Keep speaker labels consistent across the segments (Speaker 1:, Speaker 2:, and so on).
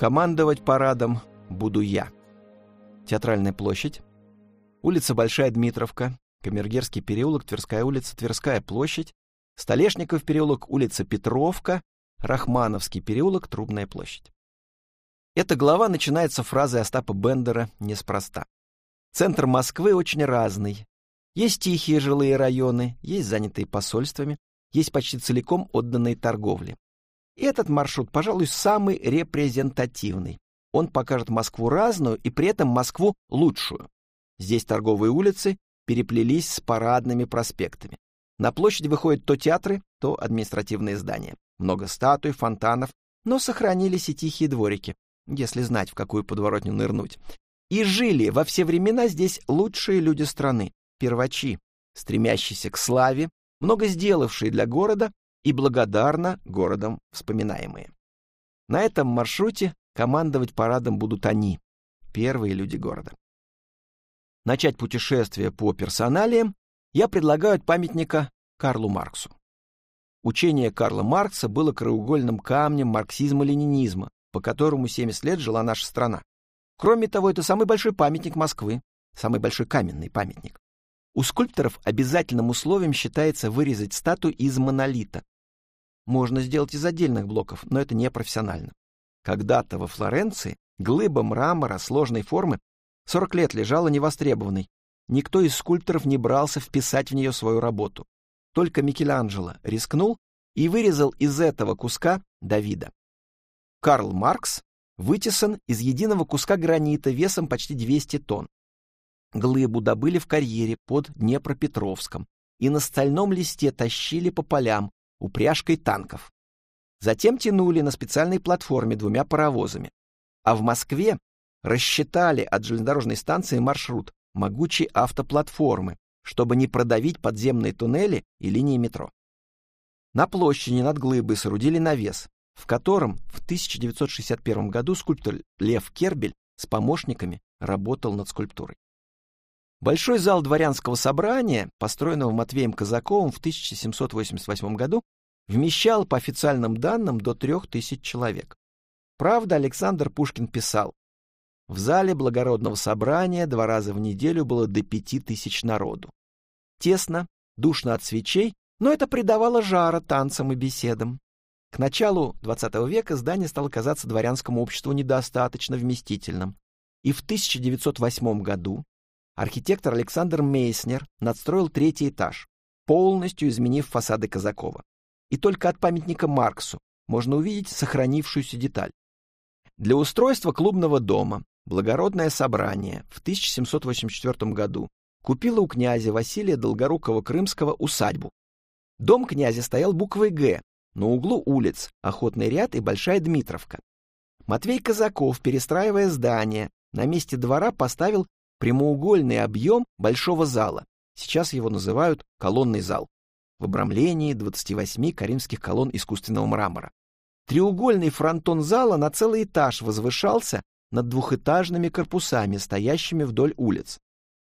Speaker 1: Командовать парадом буду я. Театральная площадь, улица Большая Дмитровка, Камергерский переулок, Тверская улица, Тверская площадь, Столешников переулок, улица Петровка, Рахмановский переулок, Трубная площадь. Эта глава начинается фразой Остапа Бендера неспроста. Центр Москвы очень разный. Есть тихие жилые районы, есть занятые посольствами, есть почти целиком отданные торговле. Этот маршрут, пожалуй, самый репрезентативный. Он покажет Москву разную и при этом Москву лучшую. Здесь торговые улицы переплелись с парадными проспектами. На площадь выходят то театры, то административные здания. Много статуй, фонтанов, но сохранились и тихие дворики, если знать, в какую подворотню нырнуть. И жили во все времена здесь лучшие люди страны, первачи, стремящиеся к славе, много сделавшие для города и благодарно городом вспоминаемые. На этом маршруте командовать парадом будут они, первые люди города. Начать путешествие по персоналиям я предлагаю от памятника Карлу Марксу. Учение Карла Маркса было краеугольным камнем марксизма-ленинизма, по которому 70 лет жила наша страна. Кроме того, это самый большой памятник Москвы, самый большой каменный памятник. У скульпторов обязательным условием считается вырезать статую из монолита. Можно сделать из отдельных блоков, но это не профессионально. Когда-то во Флоренции глыба мрамора сложной формы 40 лет лежала невостребованной. Никто из скульпторов не брался вписать в нее свою работу. Только Микеланджело рискнул и вырезал из этого куска Давида. Карл Маркс вытесан из единого куска гранита весом почти 200 тонн. Глыбу добыли в карьере под Днепропетровском и на стальном листе тащили по полям упряжкой танков. Затем тянули на специальной платформе двумя паровозами. А в Москве рассчитали от железнодорожной станции маршрут могучей автоплатформы, чтобы не продавить подземные туннели и линии метро. На площади над глыбой соорудили навес, в котором в 1961 году скульптор Лев Кербель с помощниками работал над скульптурой. Большой зал дворянского собрания, построенного Матвеем Казаковым в 1788 году, вмещал по официальным данным до 3000 человек. Правда, Александр Пушкин писал, в зале благородного собрания два раза в неделю было до пяти тысяч народу. Тесно, душно от свечей, но это придавало жара танцам и беседам. К началу XX века здание стало казаться дворянскому обществу недостаточно вместительным. И в 1908 году архитектор Александр Мейснер надстроил третий этаж, полностью изменив фасады Казакова. И только от памятника Марксу можно увидеть сохранившуюся деталь. Для устройства клубного дома благородное собрание в 1784 году купило у князя Василия Долгорукова Крымского усадьбу. Дом князя стоял буквой «Г» на углу улиц Охотный ряд и Большая Дмитровка. Матвей Казаков, перестраивая здание, на месте двора поставил прямоугольный объем большого зала. Сейчас его называют колонный зал. В обрамлении 28 каримских колонн искусственного мрамора. Треугольный фронтон зала на целый этаж возвышался над двухэтажными корпусами, стоящими вдоль улиц.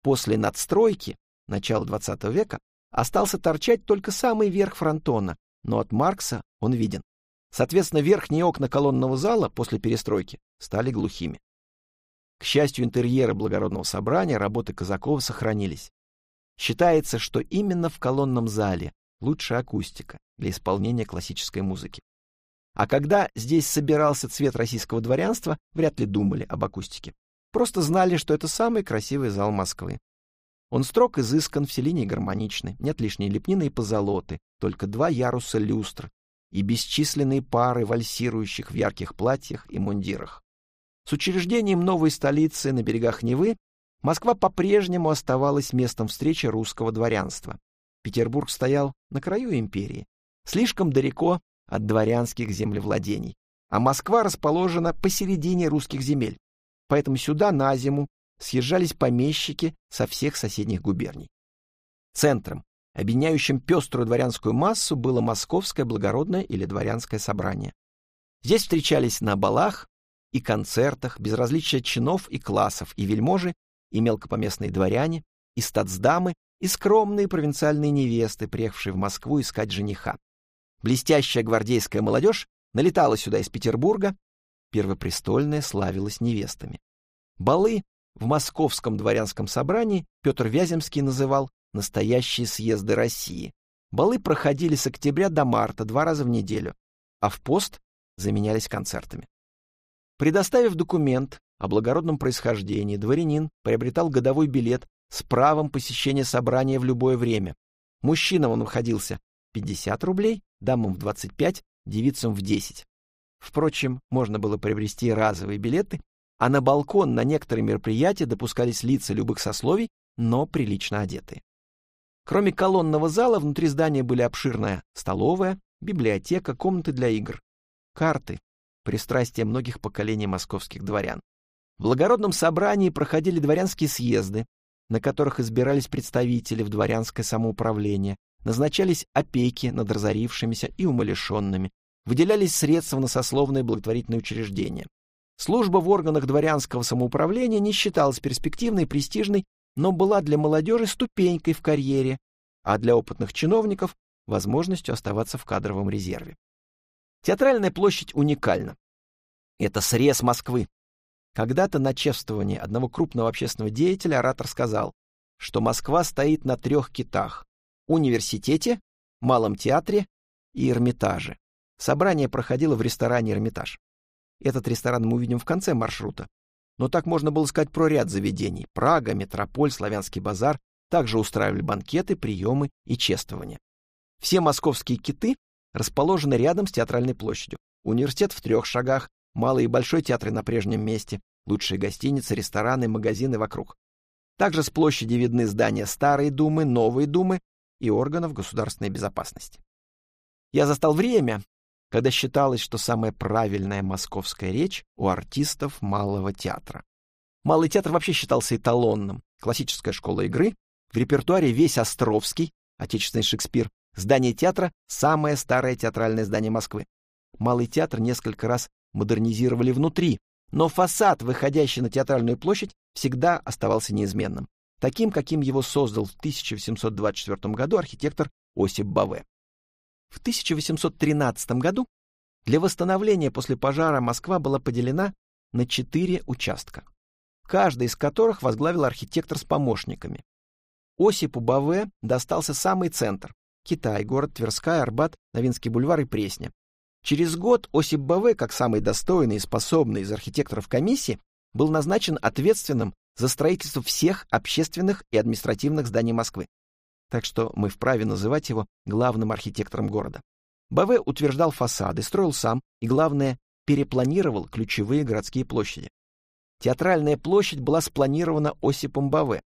Speaker 1: После надстройки, начала XX века, остался торчать только самый верх фронтона, но от Маркса он виден. Соответственно, верхние окна колонного зала после перестройки стали глухими. К счастью, интерьеры благородного собрания работы Казакова сохранились. Считается, что именно в колонном зале лучшая акустика для исполнения классической музыки. А когда здесь собирался цвет российского дворянства, вряд ли думали об акустике. Просто знали, что это самый красивый зал Москвы. Он строг изыскан, все линии гармоничны, нет лишней лепнины и позолоты, только два яруса люстр и бесчисленные пары вальсирующих в ярких платьях и мундирах. С учреждением новой столицы на берегах Невы Москва по-прежнему оставалась местом встречи русского дворянства. Петербург стоял на краю империи, слишком далеко от дворянских землевладений, а Москва расположена посередине русских земель, поэтому сюда на зиму съезжались помещики со всех соседних губерний. Центром, объединяющим пеструю дворянскую массу, было Московское благородное или дворянское собрание. Здесь встречались на балах, и концертах, без различия чинов и классов, и вельможи, и мелкопоместные дворяне, и статсдамы, и скромные провинциальные невесты, приехавшие в Москву искать жениха. Блестящая гвардейская молодежь налетала сюда из Петербурга, Первопрестольная славилась невестами. Балы в Московском дворянском собрании Петр Вяземский называл «настоящие съезды России». Балы проходили с октября до марта два раза в неделю, а в пост заменялись концертами. Предоставив документ о благородном происхождении, дворянин приобретал годовой билет с правом посещения собрания в любое время. Мужчинам он выходился 50 рублей, дамам в 25, девицам в 10. Впрочем, можно было приобрести разовые билеты, а на балкон на некоторые мероприятия допускались лица любых сословий, но прилично одетые. Кроме колонного зала, внутри здания были обширная столовая, библиотека, комнаты для игр, карты, пристрастие многих поколений московских дворян. В благородном собрании проходили дворянские съезды, на которых избирались представители в дворянское самоуправление, назначались опеки над разорившимися и умалишенными, выделялись средства на сословные благотворительные учреждения. Служба в органах дворянского самоуправления не считалась перспективной и престижной, но была для молодежи ступенькой в карьере, а для опытных чиновников — возможностью оставаться в кадровом резерве. Театральная площадь уникальна. Это срез Москвы, когда-то на чествовании одного крупного общественного деятеля оратор сказал, что Москва стоит на трех китах – университете, Малом театре и Эрмитаже. Собрание проходило в ресторане «Эрмитаж». Этот ресторан мы увидим в конце маршрута. Но так можно было сказать про ряд заведений. Прага, Метрополь, Славянский базар также устраивали банкеты, приемы и чествования. Все московские киты расположены рядом с театральной площадью. Университет в трех шагах, малый и большой театры на прежнем месте, лучшие гостиницы, рестораны, магазины вокруг. Также с площади видны здания Старой Думы, Новой Думы и органов государственной безопасности. Я застал время, когда считалось, что самая правильная московская речь у артистов малого театра. Малый театр вообще считался эталонным. Классическая школа игры, в репертуаре весь Островский, отечественный Шекспир, здание театра — самое старое театральное здание Москвы. Малый театр несколько раз модернизировали внутри, но фасад, выходящий на театральную площадь, всегда оставался неизменным, таким, каким его создал в 1824 году архитектор Осип Баве. В 1813 году для восстановления после пожара Москва была поделена на четыре участка, каждый из которых возглавил архитектор с помощниками. Осипу Баве достался самый центр – Китай, город Тверская, Арбат, Новинский бульвар и Пресня, Через год Осип Баве, как самый достойный и способный из архитекторов комиссии, был назначен ответственным за строительство всех общественных и административных зданий Москвы. Так что мы вправе называть его главным архитектором города. Баве утверждал фасады, строил сам и, главное, перепланировал ключевые городские площади. Театральная площадь была спланирована Осипом Баве.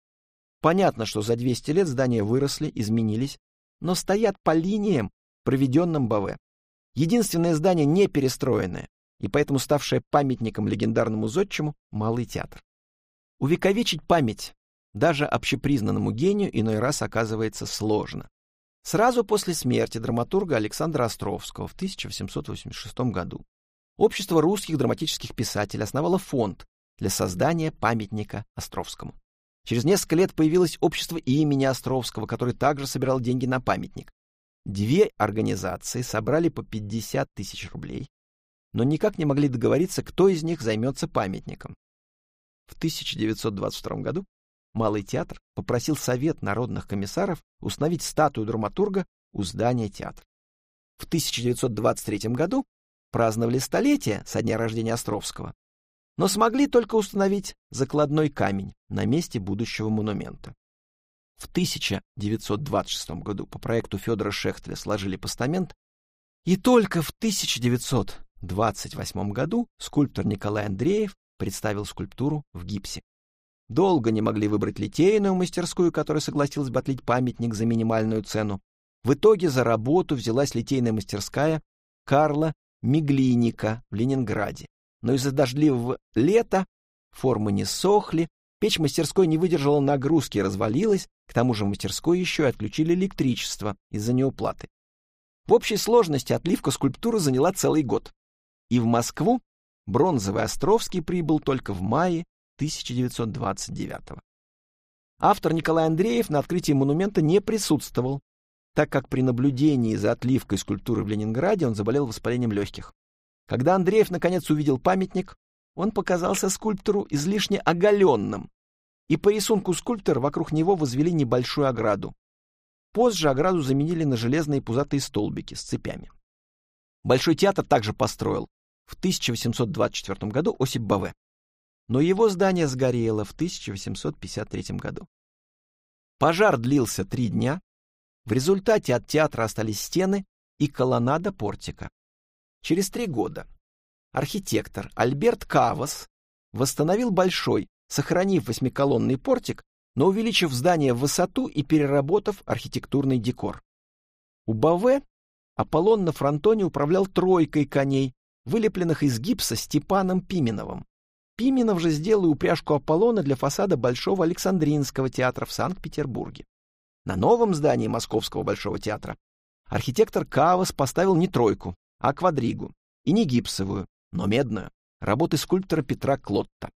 Speaker 1: Понятно, что за 200 лет здания выросли, изменились, но стоят по линиям, проведенным Баве. Единственное здание не перестроенное, и поэтому ставшее памятником легендарному зодчему Малый театр. Увековечить память даже общепризнанному гению иной раз оказывается сложно. Сразу после смерти драматурга Александра Островского в 1886 году Общество русских драматических писателей основало фонд для создания памятника Островскому. Через несколько лет появилось общество имени Островского, которое также собирало деньги на памятник. Две организации собрали по 50 тысяч рублей, но никак не могли договориться, кто из них займется памятником. В 1922 году Малый театр попросил Совет народных комиссаров установить статую драматурга у здания театра. В 1923 году праздновали столетие со дня рождения Островского, но смогли только установить закладной камень на месте будущего монумента. В 1926 году по проекту Федора Шехтеля сложили постамент, и только в 1928 году скульптор Николай Андреев представил скульптуру в гипсе. Долго не могли выбрать литейную мастерскую, которая согласилась бы отлить памятник за минимальную цену. В итоге за работу взялась литейная мастерская Карла Миглиника в Ленинграде. Но из-за дождливого лета формы не сохли, печь мастерской не выдержала нагрузки и развалилась, к тому же в мастерской еще и отключили электричество из-за неуплаты. В общей сложности отливка скульптуры заняла целый год. И в Москву бронзовый Островский прибыл только в мае 1929 -го. Автор Николай Андреев на открытии монумента не присутствовал, так как при наблюдении за отливкой скульптуры в Ленинграде он заболел воспалением легких. Когда Андреев наконец увидел памятник, он показался скульптору излишне оголенным, и по рисунку скульптора вокруг него возвели небольшую ограду. Позже ограду заменили на железные пузатые столбики с цепями. Большой театр также построил в 1824 году Осип Баве, но его здание сгорело в 1853 году. Пожар длился три дня, в результате от театра остались стены и колоннада портика. Через три года архитектор Альберт Кавас восстановил большой, сохранив восьмиколонный портик, но увеличив здание в высоту и переработав архитектурный декор. У Баве Аполлон на фронтоне управлял тройкой коней, вылепленных из гипса Степаном Пименовым. Пименов же сделал упряжку Аполлона для фасада Большого Александринского театра в Санкт-Петербурге. На новом здании Московского Большого театра архитектор Кавас поставил не тройку, а квадригу, и не гипсовую, но медную, работы скульптора Петра Клотта.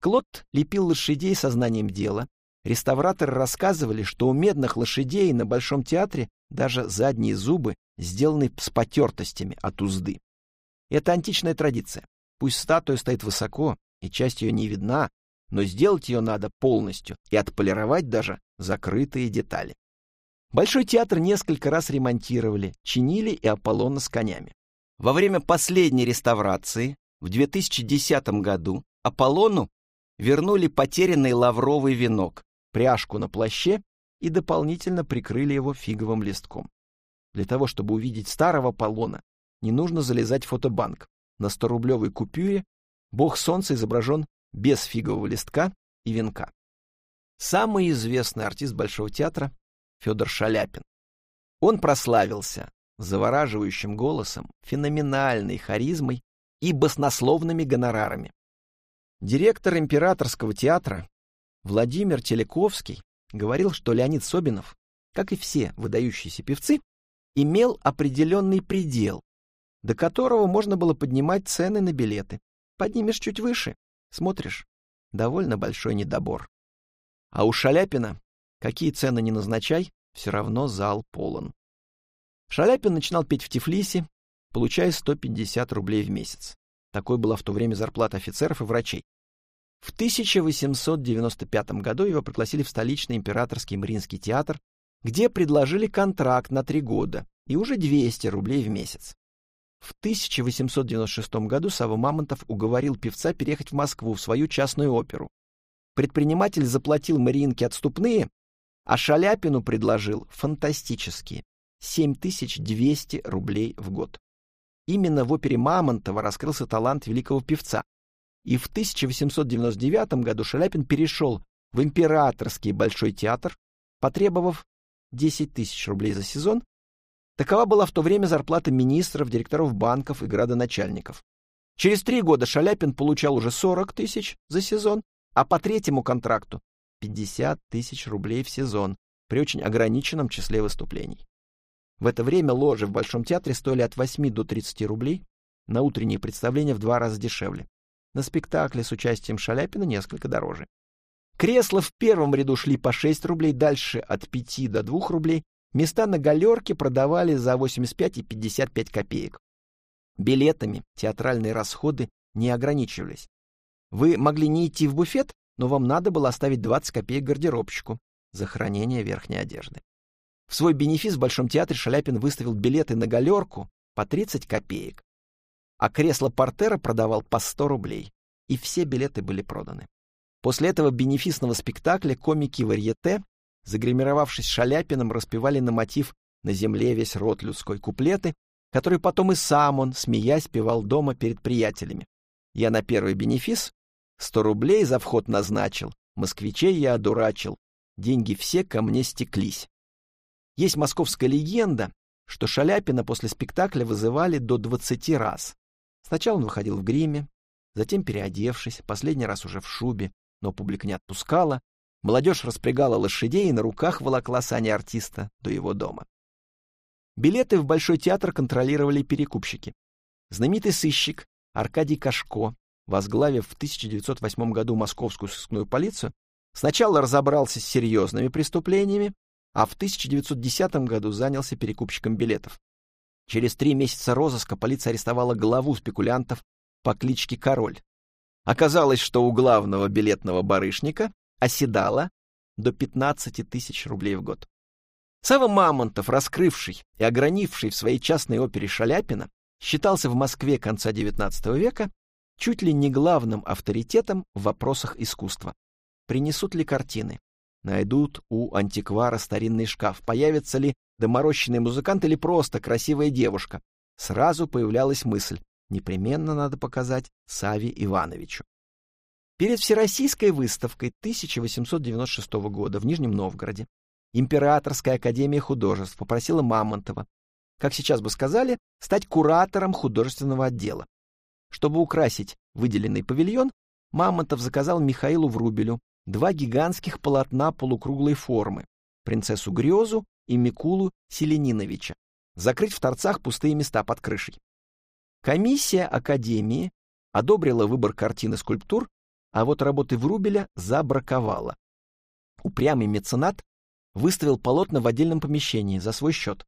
Speaker 1: Клотт лепил лошадей сознанием дела. Реставраторы рассказывали, что у медных лошадей на Большом театре даже задние зубы сделаны с потертостями от узды. Это античная традиция. Пусть статуя стоит высоко, и часть ее не видна, но сделать ее надо полностью и отполировать даже закрытые детали. Большой театр несколько раз ремонтировали, чинили и Аполлона с конями. Во время последней реставрации в 2010 году Аполлону вернули потерянный лавровый венок, пряжку на плаще и дополнительно прикрыли его фиговым листком. Для того, чтобы увидеть старого Аполлона, не нужно залезать в фотобанк. На 100-рублевой купюре бог солнца изображен без фигового листка и венка. Самый известный артист Большого театра Федор Шаляпин. Он прославился завораживающим голосом, феноменальной харизмой и баснословными гонорарами. Директор императорского театра Владимир Телековский говорил, что Леонид Собинов, как и все выдающиеся певцы, имел определенный предел, до которого можно было поднимать цены на билеты. Поднимешь чуть выше, смотришь, довольно большой недобор. А у Шаляпина, какие цены не назначай, все равно зал полон. Шаляпин начинал петь в Тифлисе, получая 150 рублей в месяц. Такой была в то время зарплата офицеров и врачей. В 1895 году его пригласили в столичный императорский Мариинский театр, где предложили контракт на три года и уже 200 рублей в месяц. В 1896 году Сава Мамонтов уговорил певца переехать в Москву в свою частную оперу. Предприниматель заплатил Мариинке отступные, а Шаляпину предложил фантастические 7200 рублей в год. Именно в опере Мамонтова раскрылся талант великого певца. И в 1899 году Шаляпин перешел в Императорский Большой театр, потребовав 10 тысяч рублей за сезон. Такова была в то время зарплата министров, директоров банков и градоначальников. Через три года Шаляпин получал уже 40 тысяч за сезон, а по третьему контракту 50 тысяч рублей в сезон при очень ограниченном числе выступлений. В это время ложи в Большом театре стоили от 8 до 30 рублей, на утренние представления в два раза дешевле. На спектакле с участием Шаляпина несколько дороже. Кресла в первом ряду шли по 6 рублей, дальше от 5 до 2 рублей. Места на галерке продавали за 85 и 55 копеек. Билетами театральные расходы не ограничивались. Вы могли не идти в буфет, но вам надо было оставить 20 копеек гардеробщику за хранение верхней одежды. В свой бенефис в Большом театре Шаляпин выставил билеты на галерку по 30 копеек, а кресло портера продавал по 100 рублей, и все билеты были проданы. После этого бенефисного спектакля комики варьете, загримировавшись Шаляпиным, распевали на мотив «На земле весь род людской» куплеты, которые потом и сам он, смеясь, певал дома перед приятелями. Я на первый бенефис Сто рублей за вход назначил, москвичей я одурачил, деньги все ко мне стеклись. Есть московская легенда, что Шаляпина после спектакля вызывали до двадцати раз. Сначала он выходил в гриме, затем переодевшись, последний раз уже в шубе, но публика не отпускала, молодежь распрягала лошадей и на руках волокла сани артиста до его дома. Билеты в Большой театр контролировали перекупщики. Знаменитый сыщик Аркадий Кашко возглавив в 1908 году московскую сыскную полицию, сначала разобрался с серьезными преступлениями, а в 1910 году занялся перекупщиком билетов. Через три месяца розыска полиция арестовала главу спекулянтов по кличке Король. Оказалось, что у главного билетного барышника оседало до 15 тысяч рублей в год. Сава Мамонтов, раскрывший и огранивший в своей частной опере Шаляпина, считался в Москве конца XIX века чуть ли не главным авторитетом в вопросах искусства. Принесут ли картины? Найдут у антиквара старинный шкаф? Появится ли доморощенный музыкант или просто красивая девушка? Сразу появлялась мысль, непременно надо показать Саве Ивановичу. Перед Всероссийской выставкой 1896 года в Нижнем Новгороде Императорская академия художеств попросила Мамонтова, как сейчас бы сказали, стать куратором художественного отдела. Чтобы украсить выделенный павильон, Мамонтов заказал Михаилу Врубелю два гигантских полотна полукруглой формы «Принцессу Грезу» и Микулу Селениновича, закрыть в торцах пустые места под крышей. Комиссия Академии одобрила выбор картины скульптур, а вот работы Врубеля забраковала. Упрямый меценат выставил полотна в отдельном помещении за свой счет,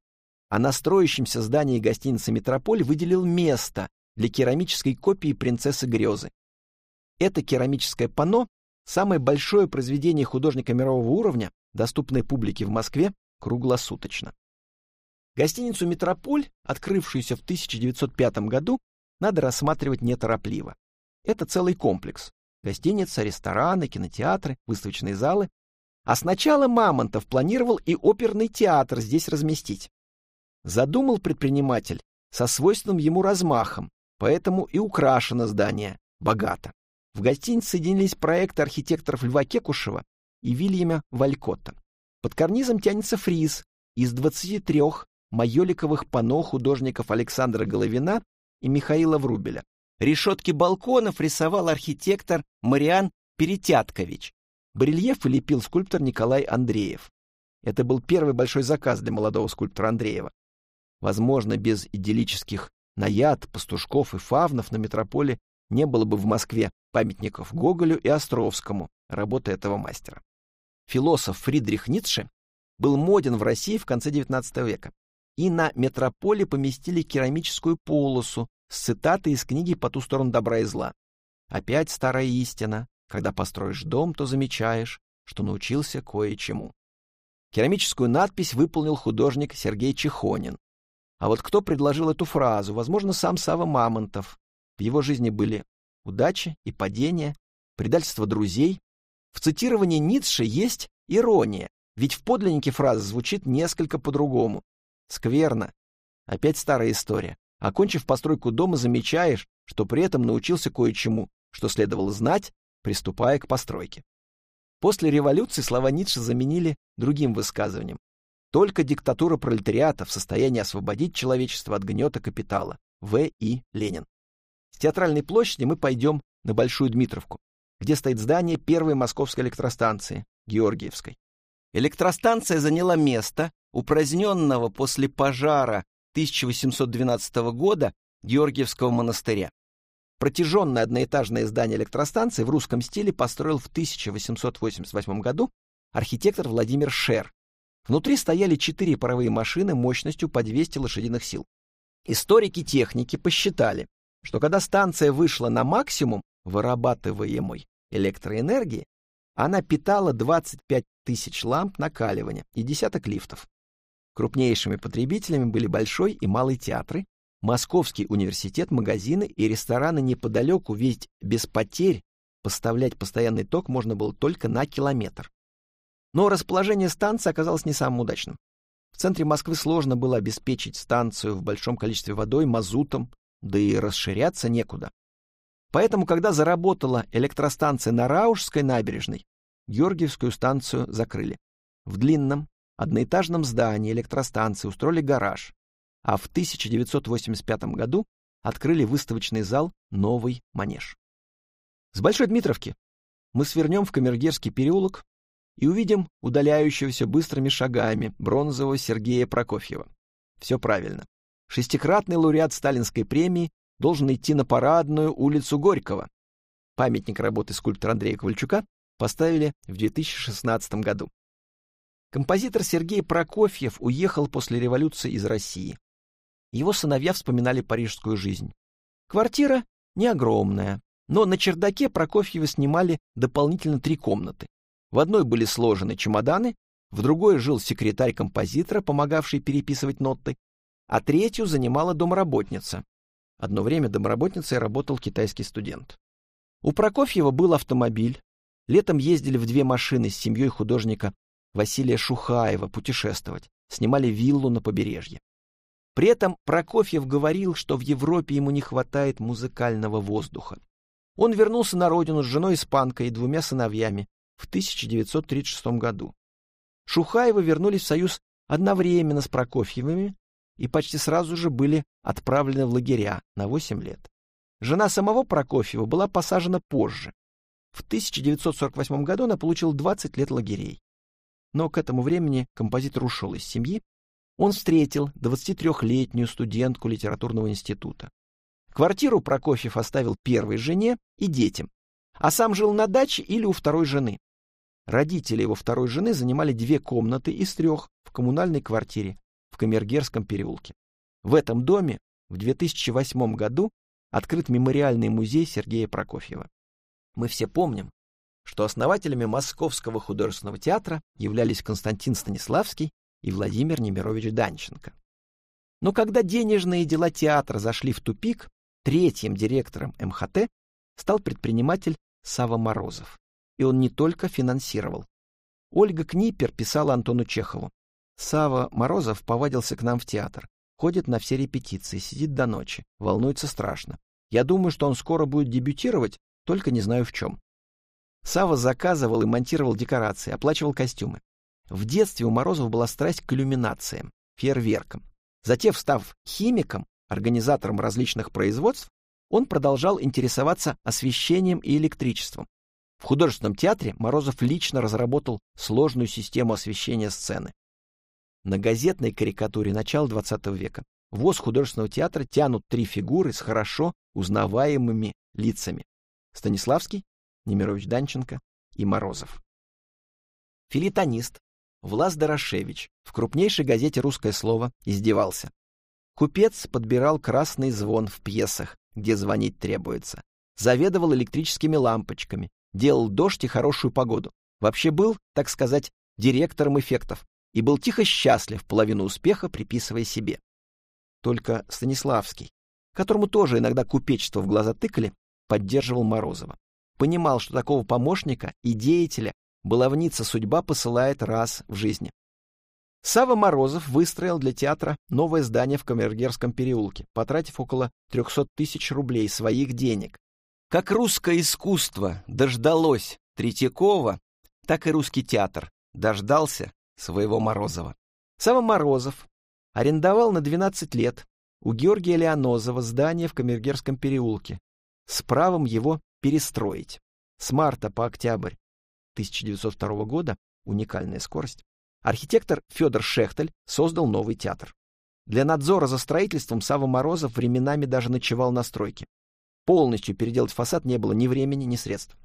Speaker 1: а на строящемся здании гостиницы «Метрополь» выделил место для керамической копии «Принцессы Грезы». Это керамическое панно – самое большое произведение художника мирового уровня, доступное публике в Москве круглосуточно. Гостиницу «Метрополь», открывшуюся в 1905 году, надо рассматривать неторопливо. Это целый комплекс. Гостиница, рестораны, кинотеатры, выставочные залы, а сначала Мамонтов планировал и оперный театр здесь разместить. Задумал предприниматель со свойственным ему размахом, поэтому и украшено здание богато. В гостинице соединились проекты архитекторов Льва Кекушева и Вильяма Валькотта. Под карнизом тянется фриз из 23 майоликовых панно художников Александра Головина и Михаила Врубеля. Решетки балконов рисовал архитектор Мариан Перетяткович, Барельефы лепил скульптор Николай Андреев. Это был первый большой заказ для молодого скульптора Андреева. Возможно, без идиллических наяд, пастушков и фавнов на метрополе не было бы в Москве памятников Гоголю и Островскому, работы этого мастера. Философ Фридрих Ницше был моден в России в конце XIX века, и на метрополе поместили керамическую полосу с цитатой из книги «По ту сторону добра и зла». Опять старая истина, когда построишь дом, то замечаешь, что научился кое-чему. Керамическую надпись выполнил художник Сергей Чехонин. А вот кто предложил эту фразу? Возможно, сам Сава Мамонтов. В его жизни были удачи и падения, предательство друзей. В цитировании Ницше есть ирония, ведь в подлиннике фраза звучит несколько по-другому. Скверно. Опять старая история. Окончив постройку дома, замечаешь, что при этом научился кое-чему, что следовало знать приступая к постройке. После революции слова Ницше заменили другим высказыванием. Только диктатура пролетариата в состоянии освободить человечество от гнета капитала. В. И. Ленин. С театральной площади мы пойдем на Большую Дмитровку, где стоит здание первой московской электростанции, Георгиевской. Электростанция заняла место упраздненного после пожара 1812 года Георгиевского монастыря. Протяженное одноэтажное здание электростанции в русском стиле построил в 1888 году архитектор Владимир Шер. Внутри стояли четыре паровые машины мощностью по 200 лошадиных сил. Историки техники посчитали, что когда станция вышла на максимум вырабатываемой электроэнергии, она питала 25 тысяч ламп накаливания и десяток лифтов. Крупнейшими потребителями были Большой и Малый театры, Московский университет, магазины и рестораны неподалеку, ведь без потерь поставлять постоянный ток можно было только на километр. Но расположение станции оказалось не самым удачным. В центре Москвы сложно было обеспечить станцию в большом количестве водой, мазутом, да и расширяться некуда. Поэтому, когда заработала электростанция на Раушской набережной, Георгиевскую станцию закрыли. В длинном, одноэтажном здании электростанции устроили гараж, а в 1985 году открыли выставочный зал «Новый манеж». С Большой Дмитровки мы свернем в Камергерский переулок и увидим удаляющегося быстрыми шагами бронзового Сергея Прокофьева. Все правильно. Шестикратный лауреат Сталинской премии должен идти на парадную улицу Горького. Памятник работы скульптора Андрея Ковальчука поставили в 2016 году. Композитор Сергей Прокофьев уехал после революции из России. его сыновья вспоминали парижскую жизнь. Квартира не огромная, но на чердаке Прокофьева снимали дополнительно три комнаты. В одной были сложены чемоданы, в другой жил секретарь композитора, помогавший переписывать ноты, а третью занимала домработница. Одно время домработницей работал китайский студент. У Прокофьева был автомобиль. Летом ездили в две машины с семьей художника Василия Шухаева путешествовать, снимали виллу на побережье. При этом Прокофьев говорил, что в Европе ему не хватает музыкального воздуха. Он вернулся на родину с женой-испанкой и двумя сыновьями в 1936 году. Шухаевы вернулись в Союз одновременно с Прокофьевыми и почти сразу же были отправлены в лагеря на 8 лет. Жена самого Прокофьева была посажена позже. В 1948 году она получила 20 лет лагерей. Но к этому времени композитор ушел из семьи он встретил 23-летнюю студентку литературного института. Квартиру Прокофьев оставил первой жене и детям, а сам жил на даче или у второй жены. Родители его второй жены занимали две комнаты из трех в коммунальной квартире в Камергерском переулке. В этом доме в 2008 году открыт мемориальный музей Сергея Прокофьева. Мы все помним, что основателями Московского художественного театра являлись Константин Станиславский и Владимир Немирович Данченко. Но когда денежные дела театра зашли в тупик, третьим директором МХТ стал предприниматель Сава Морозов. И он не только финансировал. Ольга Книпер писала Антону Чехову. Сава Морозов повадился к нам в театр. Ходит на все репетиции, сидит до ночи, волнуется страшно. Я думаю, что он скоро будет дебютировать, только не знаю в чем. Сава заказывал и монтировал декорации, оплачивал костюмы. В детстве у Морозова была страсть к иллюминациям, фейерверкам. Затем, став химиком, организатором различных производств, он продолжал интересоваться освещением и электричеством. В художественном театре Морозов лично разработал сложную систему освещения сцены. На газетной карикатуре начала XX века ВОЗ художественного театра тянут три фигуры с хорошо узнаваемыми лицами. Станиславский, Немирович Данченко и Морозов. Филитонист, Влас Дорошевич в крупнейшей газете «Русское слово» издевался. Купец подбирал красный звон в пьесах, где звонить требуется. Заведовал электрическими лампочками, делал дождь и хорошую погоду. Вообще был, так сказать, директором эффектов и был тихо счастлив половину успеха, приписывая себе. Только Станиславский, которому тоже иногда купечество в глаза тыкали, поддерживал Морозова. Понимал, что такого помощника и деятеля баловница судьба посылает раз в жизни. Сава Морозов выстроил для театра новое здание в Камергерском переулке, потратив около 300 тысяч рублей своих денег. Как русское искусство дождалось Третьякова, так и русский театр дождался своего Морозова. Сава Морозов арендовал на 12 лет у Георгия Леонозова здание в Камергерском переулке с правом его перестроить. С марта по октябрь 1902 года, уникальная скорость, архитектор Федор Шехтель создал новый театр. Для надзора за строительством Сава Морозов временами даже ночевал на стройке. Полностью переделать фасад не было ни времени, ни средств.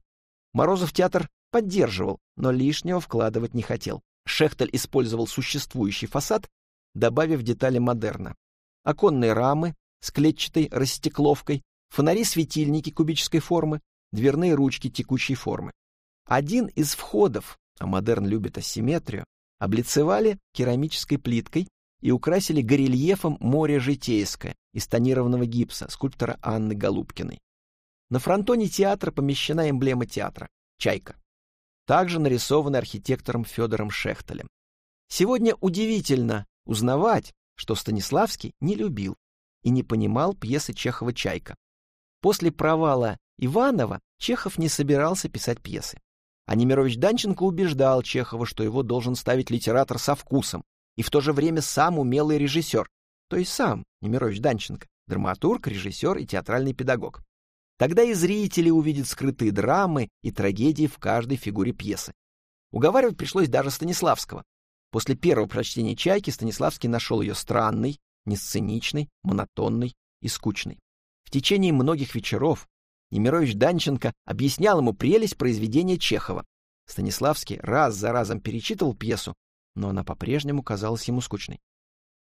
Speaker 1: Морозов театр поддерживал, но лишнего вкладывать не хотел. Шехтель использовал существующий фасад, добавив детали модерна. Оконные рамы с клетчатой растекловкой, фонари-светильники кубической формы, дверные ручки текучей формы. Один из входов, а модерн любит асимметрию, облицевали керамической плиткой и украсили горельефом море житейское из тонированного гипса скульптора Анны Голубкиной. На фронтоне театра помещена эмблема театра — чайка, также нарисована архитектором Федором Шехтелем. Сегодня удивительно узнавать, что Станиславский не любил и не понимал пьесы Чехова «Чайка». После провала Иванова Чехов не собирался писать пьесы. А Немирович Данченко убеждал Чехова, что его должен ставить литератор со вкусом и в то же время сам умелый режиссер, то есть сам Немирович Данченко, драматург, режиссер и театральный педагог. Тогда и зрители увидят скрытые драмы и трагедии в каждой фигуре пьесы. Уговаривать пришлось даже Станиславского. После первого прочтения «Чайки» Станиславский нашел ее странной, несценичной, монотонной и скучной. В течение многих вечеров Немирович Данченко объяснял ему прелесть произведения Чехова. Станиславский раз за разом перечитывал пьесу, но она по-прежнему казалась ему скучной.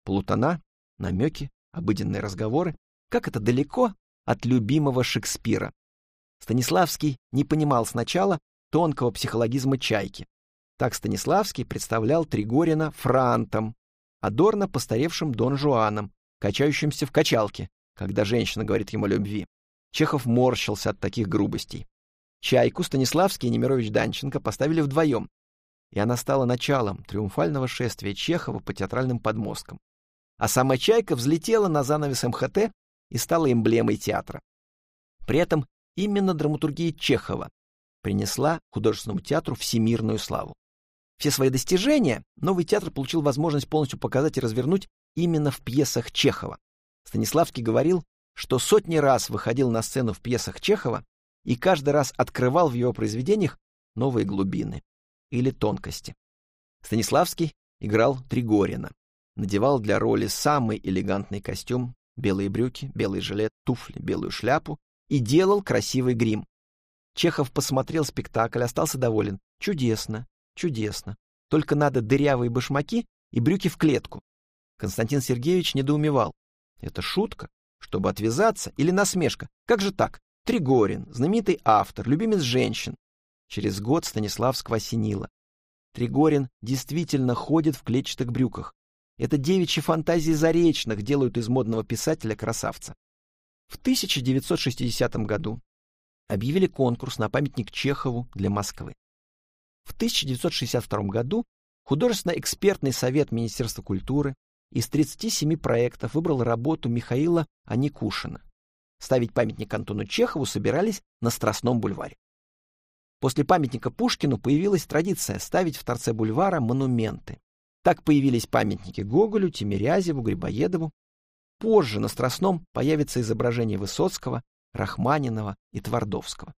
Speaker 1: Плутона, намеки, обыденные разговоры, как это далеко от любимого Шекспира. Станиславский не понимал сначала тонкого психологизма чайки. Так Станиславский представлял Тригорина франтом, Адорно постаревшим Дон Жуаном, качающимся в качалке, когда женщина говорит ему о любви. Чехов морщился от таких грубостей. Чайку Станиславский и Немирович Данченко поставили вдвоем, и она стала началом триумфального шествия Чехова по театральным подмосткам. А сама Чайка взлетела на занавес МХТ и стала эмблемой театра. При этом именно драматургия Чехова принесла художественному театру всемирную славу. Все свои достижения новый театр получил возможность полностью показать и развернуть именно в пьесах Чехова. Станиславский говорил, что сотни раз выходил на сцену в пьесах Чехова и каждый раз открывал в его произведениях новые глубины или тонкости. Станиславский играл Тригорина, надевал для роли самый элегантный костюм, белые брюки, белый жилет, туфли, белую шляпу и делал красивый грим. Чехов посмотрел спектакль, остался доволен. Чудесно, чудесно. Только надо дырявые башмаки и брюки в клетку. Константин Сергеевич недоумевал. Это шутка? Чтобы отвязаться? Или насмешка? Как же так? Тригорин, знаменитый автор, любимец женщин. Через год Станиславского осенило. Тригорин действительно ходит в клетчатых брюках. Это девичьи фантазии Заречных делают из модного писателя красавца. В 1960 году объявили конкурс на памятник Чехову для Москвы. В 1962 году художественно-экспертный совет Министерства культуры из 37 проектов выбрал работу Михаила Аникушина. Ставить памятник Антону Чехову собирались на Страстном бульваре. После памятника Пушкину появилась традиция ставить в торце бульвара монументы. Так появились памятники Гоголю, Тимирязеву, Грибоедову. Позже на Страстном появится изображение Высоцкого, Рахманинова и Твардовского.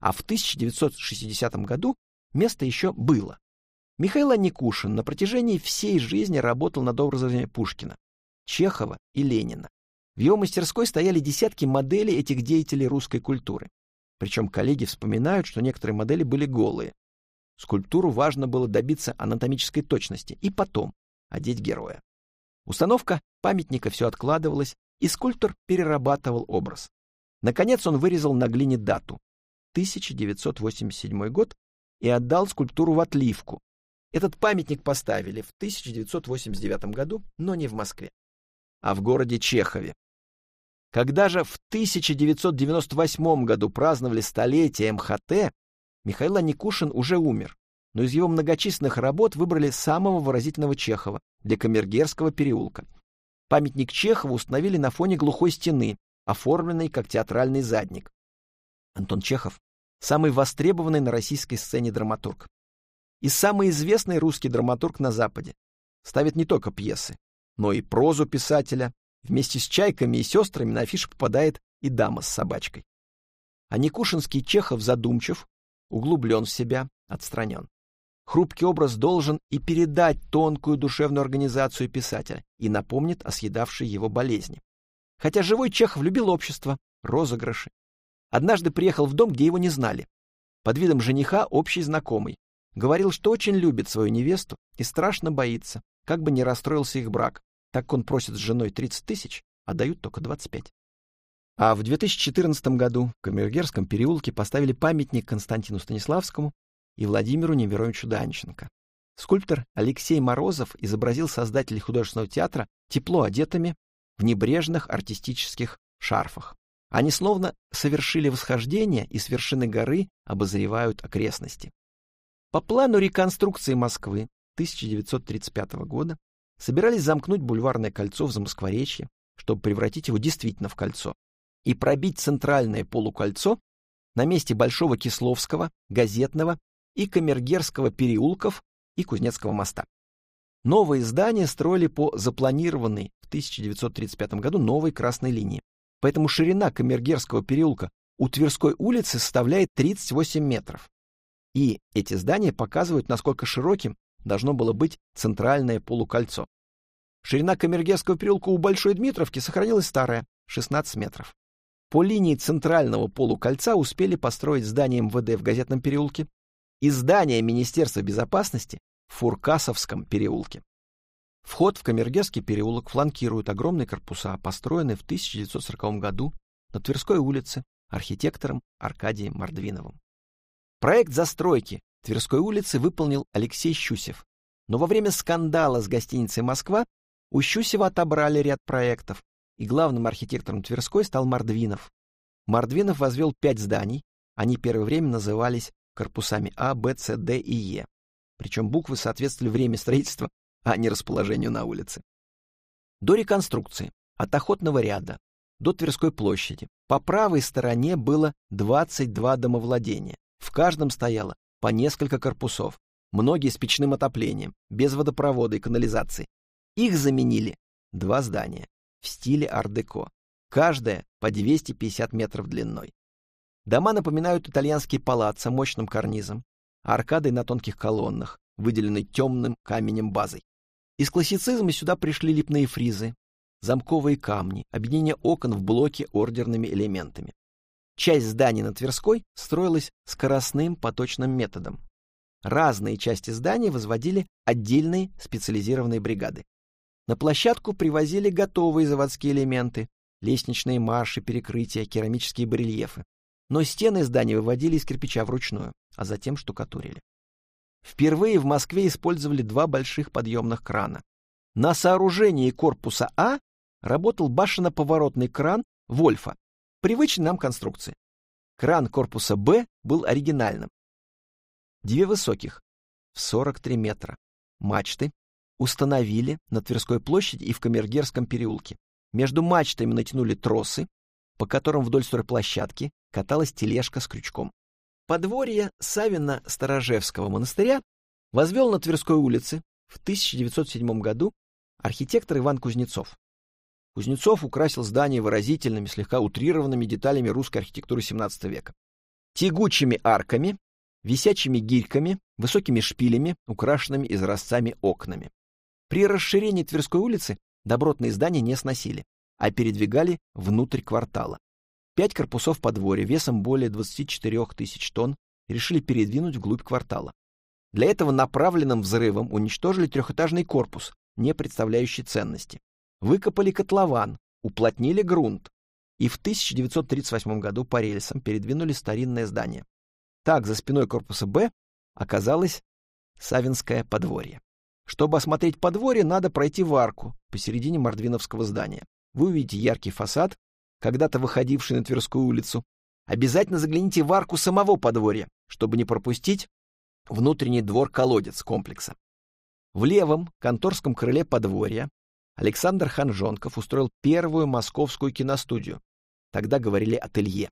Speaker 1: А в 1960 году место еще было. Михаил Аникушин на протяжении всей жизни работал над образами Пушкина, Чехова и Ленина. В его мастерской стояли десятки моделей этих деятелей русской культуры. Причем коллеги вспоминают, что некоторые модели были голые. Скульптуру важно было добиться анатомической точности и потом одеть героя. Установка памятника все откладывалась, и скульптор перерабатывал образ. Наконец он вырезал на глине дату — 1987 год и отдал скульптуру в отливку. Этот памятник поставили в 1989 году, но не в Москве, а в городе Чехове. Когда же в 1998 году праздновали столетие МХТ, Михаил Аникушин уже умер, но из его многочисленных работ выбрали самого выразительного Чехова для Камергерского переулка. Памятник Чехову установили на фоне глухой стены, оформленной как театральный задник. Антон Чехов – самый востребованный на российской сцене драматург. И самый известный русский драматург на Западе. Ставит не только пьесы, но и прозу писателя, Вместе с чайками и сестрами на афишу попадает и дама с собачкой. А Никушинский Чехов задумчив, углублен в себя, отстранен. Хрупкий образ должен и передать тонкую душевную организацию писателя и напомнит о съедавшей его болезни. Хотя живой Чехов любил общество, розыгрыши. Однажды приехал в дом, где его не знали. Под видом жениха общий знакомый. Говорил, что очень любит свою невесту и страшно боится, как бы не расстроился их брак, так он просит с женой 30 тысяч, а дают только 25. А в 2014 году в Камергерском переулке поставили памятник Константину Станиславскому и Владимиру Немировичу Данченко. Скульптор Алексей Морозов изобразил создателей художественного театра тепло одетыми в небрежных артистических шарфах. Они словно совершили восхождение и с вершины горы обозревают окрестности. По плану реконструкции Москвы 1935 года собирались замкнуть бульварное кольцо в Замоскворечье, чтобы превратить его действительно в кольцо, и пробить центральное полукольцо на месте Большого Кисловского, Газетного и Камергерского переулков и Кузнецкого моста. Новые здания строили по запланированной в 1935 году новой красной линии. Поэтому ширина Камергерского переулка у Тверской улицы составляет 38 метров. И эти здания показывают, насколько широким должно было быть центральное полукольцо. Ширина Камергерского переулка у Большой Дмитровки сохранилась старая — 16 метров. По линии центрального полукольца успели построить здание МВД в Газетном переулке и здание Министерства безопасности в Фуркасовском переулке. Вход в Камергерский переулок фланкируют огромные корпуса, построенные в 1940 году на Тверской улице архитектором Аркадием Мордвиновым. Проект застройки Тверской улицы выполнил Алексей Щусев, но во время скандала с гостиницей «Москва» у Щусева отобрали ряд проектов, и главным архитектором Тверской стал Мордвинов. Мордвинов возвел пять зданий, они первое время назывались корпусами А, Б, С, Д и Е. Причем буквы соответствовали время строительства, а не расположению на улице. До реконструкции от Охотного ряда до Тверской площади по правой стороне было 22 домовладения. В каждом стояло по несколько корпусов, многие с печным отоплением, без водопровода и канализации. Их заменили два здания в стиле ар-деко, каждое по 250 метров длиной. Дома напоминают итальянские палаццо мощным карнизом, аркадой на тонких колоннах, выделенной темным каменем базой. Из классицизма сюда пришли липные фризы, замковые камни, объединение окон в блоке ордерными элементами. Часть зданий на Тверской строилась скоростным поточным методом. Разные части зданий возводили отдельные специализированные бригады. На площадку привозили готовые заводские элементы, лестничные марши, перекрытия, керамические барельефы но стены здания выводили из кирпича вручную, а затем штукатурили. Впервые в Москве использовали два больших подъемных крана. На сооружении корпуса А работал башенно-поворотный кран Вольфа, привычной нам конструкции. Кран корпуса Б был оригинальным. Две высоких, в 43 метра, мачты установили на Тверской площади и в Камергерском переулке. Между мачтами натянули тросы, по которым вдоль стройплощадки каталась тележка с крючком. Подворье Савина-Сторожевского монастыря возвел на Тверской улице в 1907 году архитектор Иван Кузнецов. Кузнецов украсил здание выразительными, слегка утрированными деталями русской архитектуры XVII века. Тягучими арками, висячими гирьками, высокими шпилями, украшенными изразцами окнами. При расширении Тверской улицы добротные здания не сносили, а передвигали внутрь квартала. Пять корпусов подворья весом более 24 тысяч тонн решили передвинуть вглубь квартала. Для этого направленным взрывом уничтожили трехэтажный корпус, не представляющий ценности. Выкопали котлован, уплотнили грунт и в 1938 году по рельсам передвинули старинное здание. Так, за спиной корпуса «Б» оказалось Савинское подворье. Чтобы осмотреть подворье, надо пройти в арку посередине Мордвиновского здания. Вы увидите яркий фасад, когда-то выходивший на Тверскую улицу, обязательно загляните в арку самого подворья, чтобы не пропустить внутренний двор-колодец комплекса. В левом конторском крыле подворья Александр Ханжонков устроил первую московскую киностудию. Тогда говорили ателье.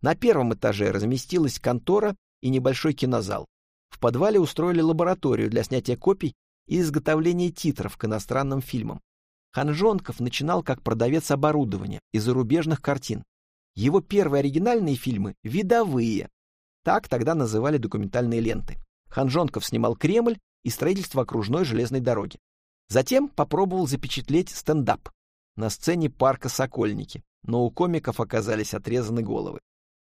Speaker 1: На первом этаже разместилась контора и небольшой кинозал. В подвале устроили лабораторию для снятия копий и изготовления титров к иностранным фильмам. Ханжонков начинал как продавец оборудования и зарубежных картин. Его первые оригинальные фильмы — видовые. Так тогда называли документальные ленты. Ханжонков снимал Кремль и строительство окружной железной дороги. Затем попробовал запечатлеть стендап на сцене парка «Сокольники», но у комиков оказались отрезаны головы.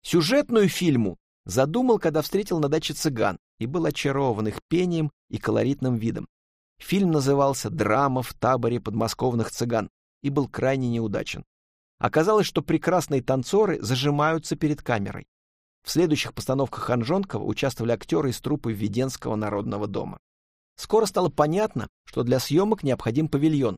Speaker 1: Сюжетную фильму задумал, когда встретил на даче цыган и был очарован их пением и колоритным видом. Фильм назывался «Драма в таборе подмосковных цыган» и был крайне неудачен. Оказалось, что прекрасные танцоры зажимаются перед камерой. В следующих постановках Ханжонкова участвовали актеры из труппы Введенского народного дома. Скоро стало понятно, что для съемок необходим павильон.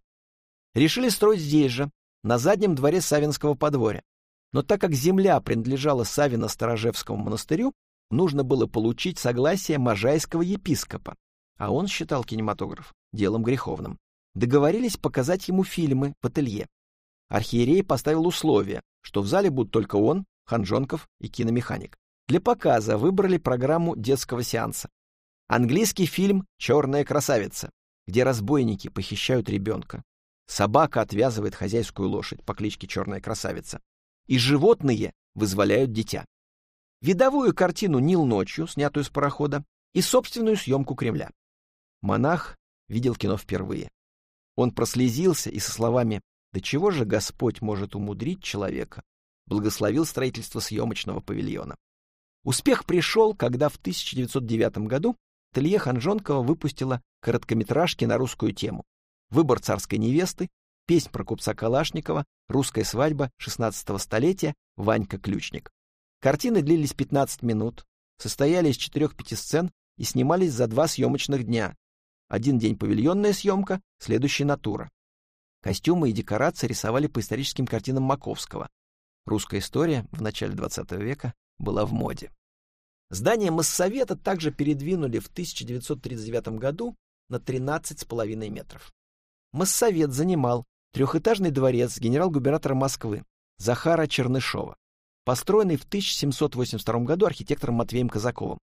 Speaker 1: Решили строить здесь же, на заднем дворе Савинского подворья. Но так как земля принадлежала Савино-Сторожевскому монастырю, нужно было получить согласие можайского епископа, а он считал кинематограф делом греховным. Договорились показать ему фильмы в ателье. Архиерей поставил условие, что в зале будут только он, Ханжонков и киномеханик. Для показа выбрали программу детского сеанса. Английский фильм «Черная красавица», где разбойники похищают ребенка. Собака отвязывает хозяйскую лошадь по кличке Черная красавица. И животные вызволяют дитя. Видовую картину «Нил ночью», снятую с парохода, и собственную съемку Кремля. Монах видел кино впервые. Он прослезился и со словами «Да чего же Господь может умудрить человека?» благословил строительство съемочного павильона. Успех пришел, когда в 1909 году ателье Ханжонкова выпустила короткометражки на русскую тему. выбор царской невесты, песнь про купца Калашникова, русская свадьба 16 столетия, Ванька Ключник. Картины длились 15 минут, состояли из 4-5 сцен и снимались за два съемочных дня. Один день павильонная съемка, следующий натура. Костюмы и декорации рисовали по историческим картинам Маковского. Русская история в начале XX века была в моде. Здание Моссовета также передвинули в 1939 году на 13,5 метров. Моссовет занимал трехэтажный дворец генерал-губернатора Москвы Захара Чернышова, построенный в 1782 году архитектором Матвеем Казаковым.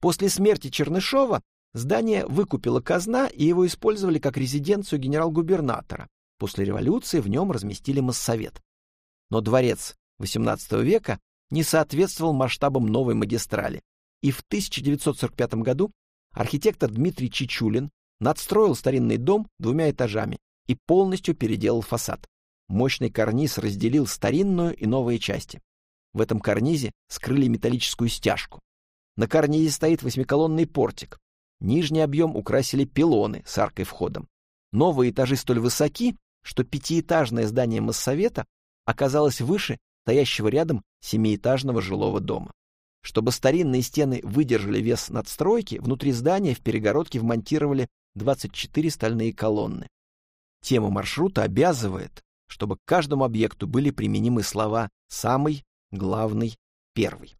Speaker 1: После смерти Чернышова здание выкупила казна, и его использовали как резиденцию генерал-губернатора. После революции в нем разместили Моссовет. Но дворец XVIII века не соответствовал масштабам новой магистрали, и в 1945 году архитектор Дмитрий Чичулин надстроил старинный дом двумя этажами и полностью переделал фасад. Мощный карниз разделил старинную и новые части. В этом карнизе скрыли металлическую стяжку. На карнизе стоит восьмиколонный портик. Нижний объем украсили пилоны с аркой входом. Новые этажи столь высоки, что пятиэтажное здание Моссовета оказалось выше стоящего рядом семиэтажного жилого дома. Чтобы старинные стены выдержали вес надстройки, внутри здания в перегородке вмонтировали 24 стальные колонны. Тема маршрута обязывает, чтобы к каждому объекту были применимы слова «самый», «главный», «первый».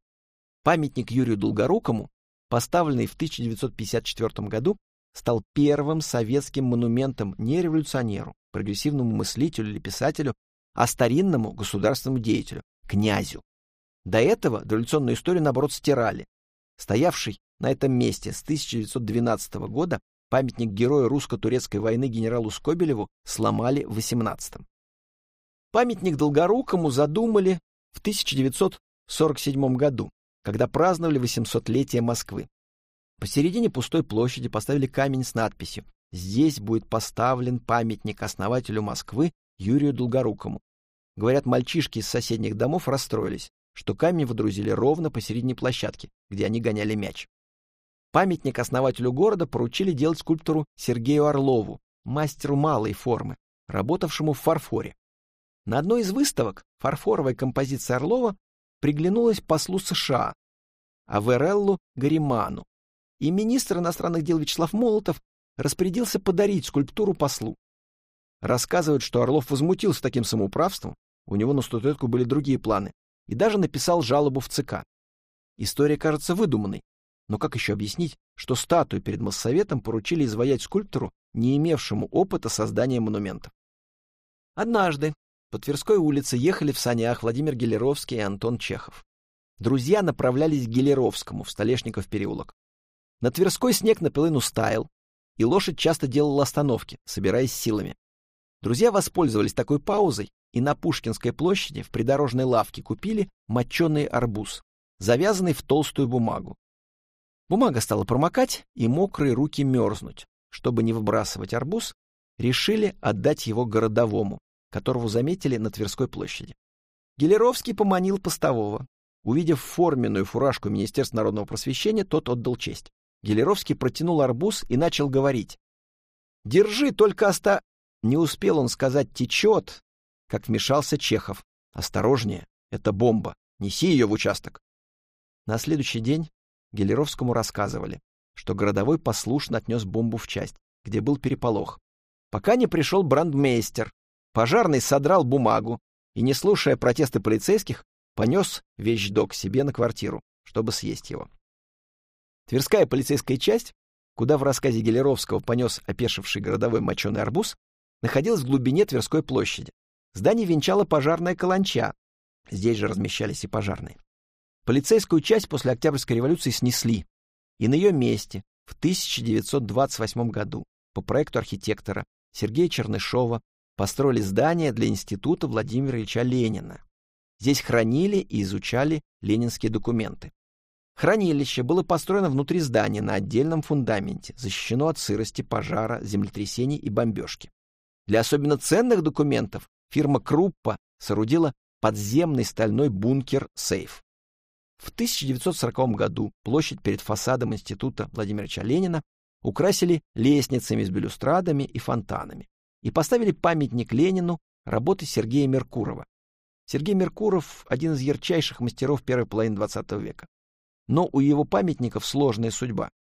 Speaker 1: Памятник Юрию Долгорукому, поставленный в 1954 году, стал первым советским монументом не революционеру, прогрессивному мыслителю или писателю, а старинному государственному деятелю, князю. До этого дореволюционную историю, наоборот, стирали. Стоявший на этом месте с 1912 года памятник героя русско-турецкой войны генералу Скобелеву сломали в 18-м. Памятник Долгорукому задумали в 1947 году когда праздновали 800-летие Москвы. Посередине пустой площади поставили камень с надписью «Здесь будет поставлен памятник основателю Москвы Юрию Долгорукому». Говорят, мальчишки из соседних домов расстроились, что камень водрузили ровно посередине площадки, где они гоняли мяч. Памятник основателю города поручили делать скульптору Сергею Орлову, мастеру малой формы, работавшему в фарфоре. На одной из выставок фарфоровая композиция Орлова приглянулась послу США, Авереллу Гариману, и министр иностранных дел Вячеслав Молотов распорядился подарить скульптуру послу. Рассказывают, что Орлов возмутился таким самоуправством, у него на статуэтку были другие планы, и даже написал жалобу в ЦК. История кажется выдуманной, но как еще объяснить, что статую перед Моссоветом поручили изваять скульптору, не имевшему опыта создания монументов? Однажды по Тверской улице ехали в санях Владимир Гелеровский и Антон Чехов. Друзья направлялись к Гелеровскому в Столешников переулок. На Тверской снег наполовину стаял, и лошадь часто делала остановки, собираясь силами. Друзья воспользовались такой паузой и на Пушкинской площади в придорожной лавке купили моченый арбуз, завязанный в толстую бумагу. Бумага стала промокать, и мокрые руки мерзнуть. Чтобы не выбрасывать арбуз, решили отдать его городовому, которого заметили на Тверской площади. Гелеровский поманил постового. Увидев форменную фуражку Министерства народного просвещения, тот отдал честь. Гелеровский протянул арбуз и начал говорить. «Держи, только оста...» Не успел он сказать «течет», как вмешался Чехов. «Осторожнее, это бомба, неси ее в участок». На следующий день Гелеровскому рассказывали, что городовой послушно отнес бомбу в часть, где был переполох. Пока не пришел брандмейстер, Пожарный содрал бумагу и, не слушая протесты полицейских, понес вещдок себе на квартиру, чтобы съесть его. Тверская полицейская часть, куда в рассказе Гелеровского понес опешивший городовой моченый арбуз, находилась в глубине Тверской площади. Здание венчала пожарная каланча. Здесь же размещались и пожарные. Полицейскую часть после Октябрьской революции снесли, и на ее месте в 1928 году по проекту архитектора Сергея Чернышова построили здание для Института Владимира Ильича Ленина. Здесь хранили и изучали ленинские документы. Хранилище было построено внутри здания на отдельном фундаменте, защищено от сырости, пожара, землетрясений и бомбежки. Для особенно ценных документов фирма Круппа соорудила подземный стальной бункер-сейф. В 1940 году площадь перед фасадом Института Владимира Ильича Ленина украсили лестницами с балюстрадами и фонтанами и поставили памятник Ленину работы Сергея Меркурова. Сергей Меркуров – один из ярчайших мастеров первой половины XX века. Но у его памятников сложная судьба.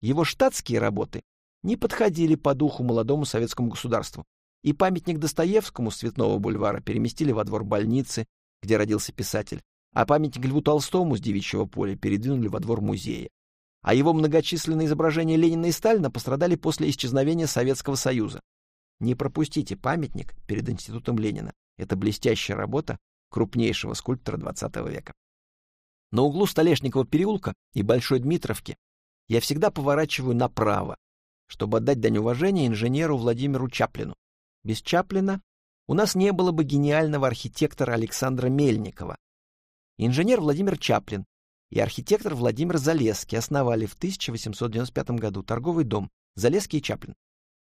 Speaker 1: Его штатские работы не подходили по духу молодому советскому государству, и памятник Достоевскому с Цветного бульвара переместили во двор больницы, где родился писатель, а памятник Льву Толстому с Девичьего поля передвинули во двор музея. А его многочисленные изображения Ленина и Сталина пострадали после исчезновения Советского Союза. Не пропустите памятник перед Институтом Ленина. Это блестящая работа крупнейшего скульптора XX века. На углу Столешникова переулка и Большой Дмитровки я всегда поворачиваю направо, чтобы отдать дань уважения инженеру Владимиру Чаплину. Без Чаплина у нас не было бы гениального архитектора Александра Мельникова. Инженер Владимир Чаплин и архитектор Владимир Залесский основали в 1895 году торговый дом «Залесский и Чаплин»,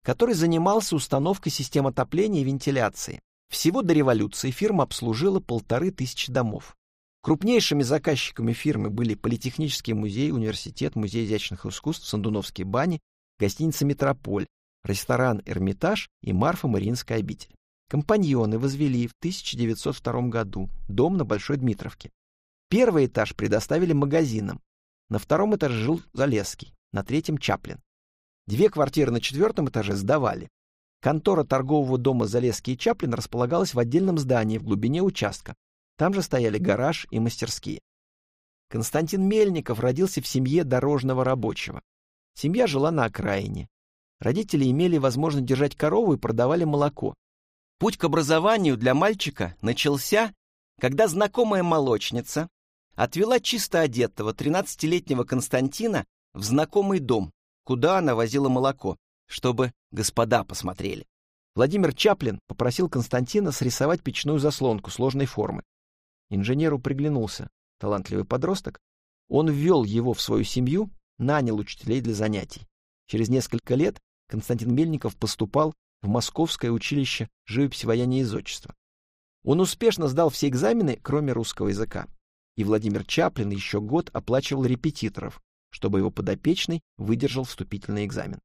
Speaker 1: который занимался установкой систем отопления и вентиляции. Всего до революции фирма обслужила полторы тысячи домов. Крупнейшими заказчиками фирмы были Политехнический музей, университет, музей изящных искусств, Сандуновские бани, гостиница «Метрополь», ресторан «Эрмитаж» и Марфа-Мариинская обитель. Компаньоны возвели в 1902 году дом на Большой Дмитровке. Первый этаж предоставили магазинам. На втором этаже жил Залесский, на третьем — Чаплин. Две квартиры на четвертом этаже сдавали. Контора торгового дома Залесский и Чаплин располагалась в отдельном здании в глубине участка. Там же стояли гараж и мастерские. Константин Мельников родился в семье дорожного рабочего. Семья жила на окраине. Родители имели возможность держать корову и продавали молоко. Путь к образованию для мальчика начался, когда знакомая молочница отвела чисто одетого 13-летнего Константина в знакомый дом, куда она возила молоко, чтобы господа посмотрели. Владимир Чаплин попросил Константина срисовать печную заслонку сложной формы. Инженеру приглянулся талантливый подросток. Он ввел его в свою семью, нанял учителей для занятий. Через несколько лет Константин Мельников поступал в Московское училище живописи, вояния и. Он успешно сдал все экзамены, кроме русского языка. И Владимир Чаплин еще год оплачивал репетиторов, чтобы его подопечный выдержал вступительный экзамен.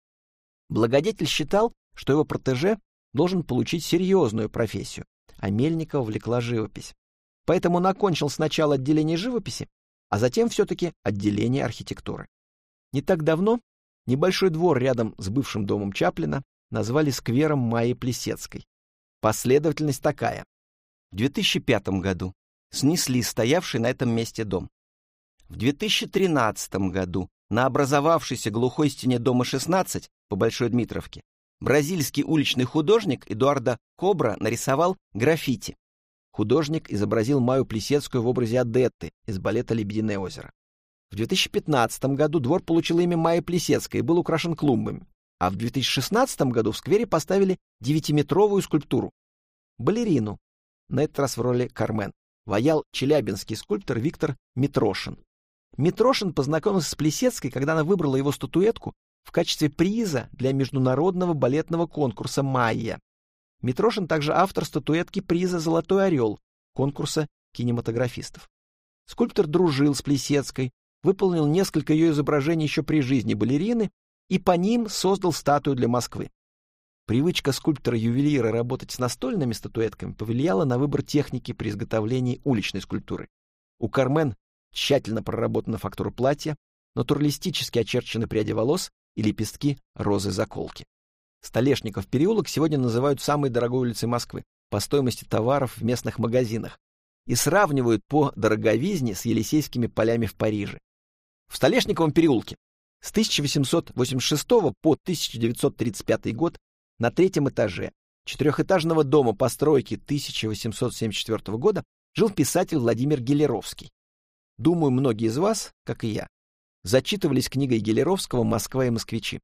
Speaker 1: Благодетель считал, что его протеже должен получить серьезную профессию, а Мельникова влекла живопись. Поэтому он окончил сначала отделение живописи, а затем все-таки отделение архитектуры. Не так давно небольшой двор рядом с бывшим домом Чаплина назвали сквером Майи Плесецкой. Последовательность такая. В 2005 году снесли стоявший на этом месте дом. В 2013 году на образовавшейся глухой стене дома 16 по Большой Дмитровке бразильский уличный художник Эдуардо Кобра нарисовал граффити. Художник изобразил Маю Плесецкую в образе Адетты из балета «Лебединое озеро». В 2015 году двор получил имя Майи Плесецкой и был украшен клумбами. А в 2016 году в сквере поставили девятиметровую скульптуру. Балерину, на этот раз в роли Кармен, ваял челябинский скульптор Виктор Митрошин. Митрошин познакомился с Плесецкой, когда она выбрала его статуэтку в качестве приза для международного балетного конкурса «Майя». Митрошин также автор статуэтки приза «Золотой орел» конкурса кинематографистов. Скульптор дружил с Плесецкой, выполнил несколько ее изображений еще при жизни балерины и по ним создал статую для Москвы. Привычка скульптора-ювелира работать с настольными статуэтками повлияла на выбор техники при изготовлении уличной скульптуры. У Кармен тщательно проработана фактура платья, натуралистически очерчены пряди волос и лепестки розы-заколки. Столешников переулок сегодня называют самой дорогой улицей Москвы по стоимости товаров в местных магазинах и сравнивают по дороговизне с Елисейскими полями в Париже. В Столешниковом переулке с 1886 по 1935 год на третьем этаже четырехэтажного дома постройки 1874 года жил писатель Владимир Гелеровский. Думаю, многие из вас, как и я, зачитывались книгой Гелеровского «Москва и москвичи».